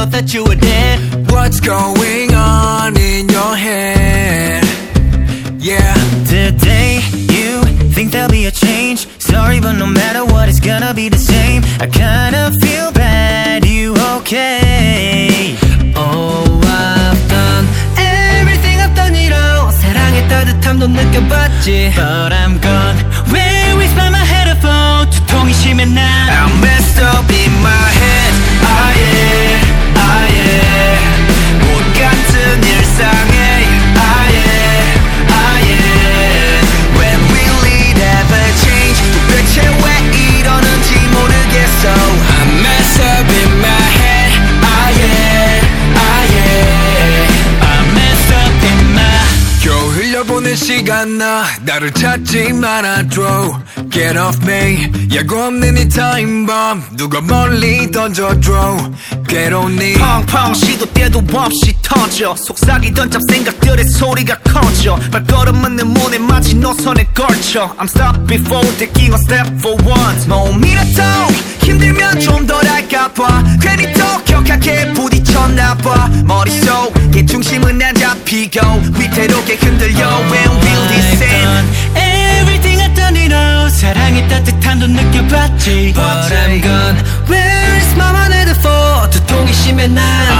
thought that you were dead What's going on in your head? Yeah. Today you think there'll be a change Sorry but no matter what it's gonna be the same I kinda feel bad, you okay Oh I've done everything I've done it all 사랑의 따뜻함도 느껴봤지 But I'm gone 시간 나 나를 찾지 말아줘 Get off me. 야구 없는 이 타임밤 누가 멀리 던져줘. 괴로운 네 펑펑 시도 때도 없이 터져. 속삭이던 잡생각들의 소리가 커져. 발걸음은 내 문에 마치 노선에 걸쳐. I'm stuck before taking a step for once. 몸이라도 힘들면 좀 덜 할까봐. 괜히 더 격하게 부딪혔나봐. 머릿속에 중심은 안 잡히고 위태롭게 흔들려 But I'm gone Where is my money for 두통이 심해 난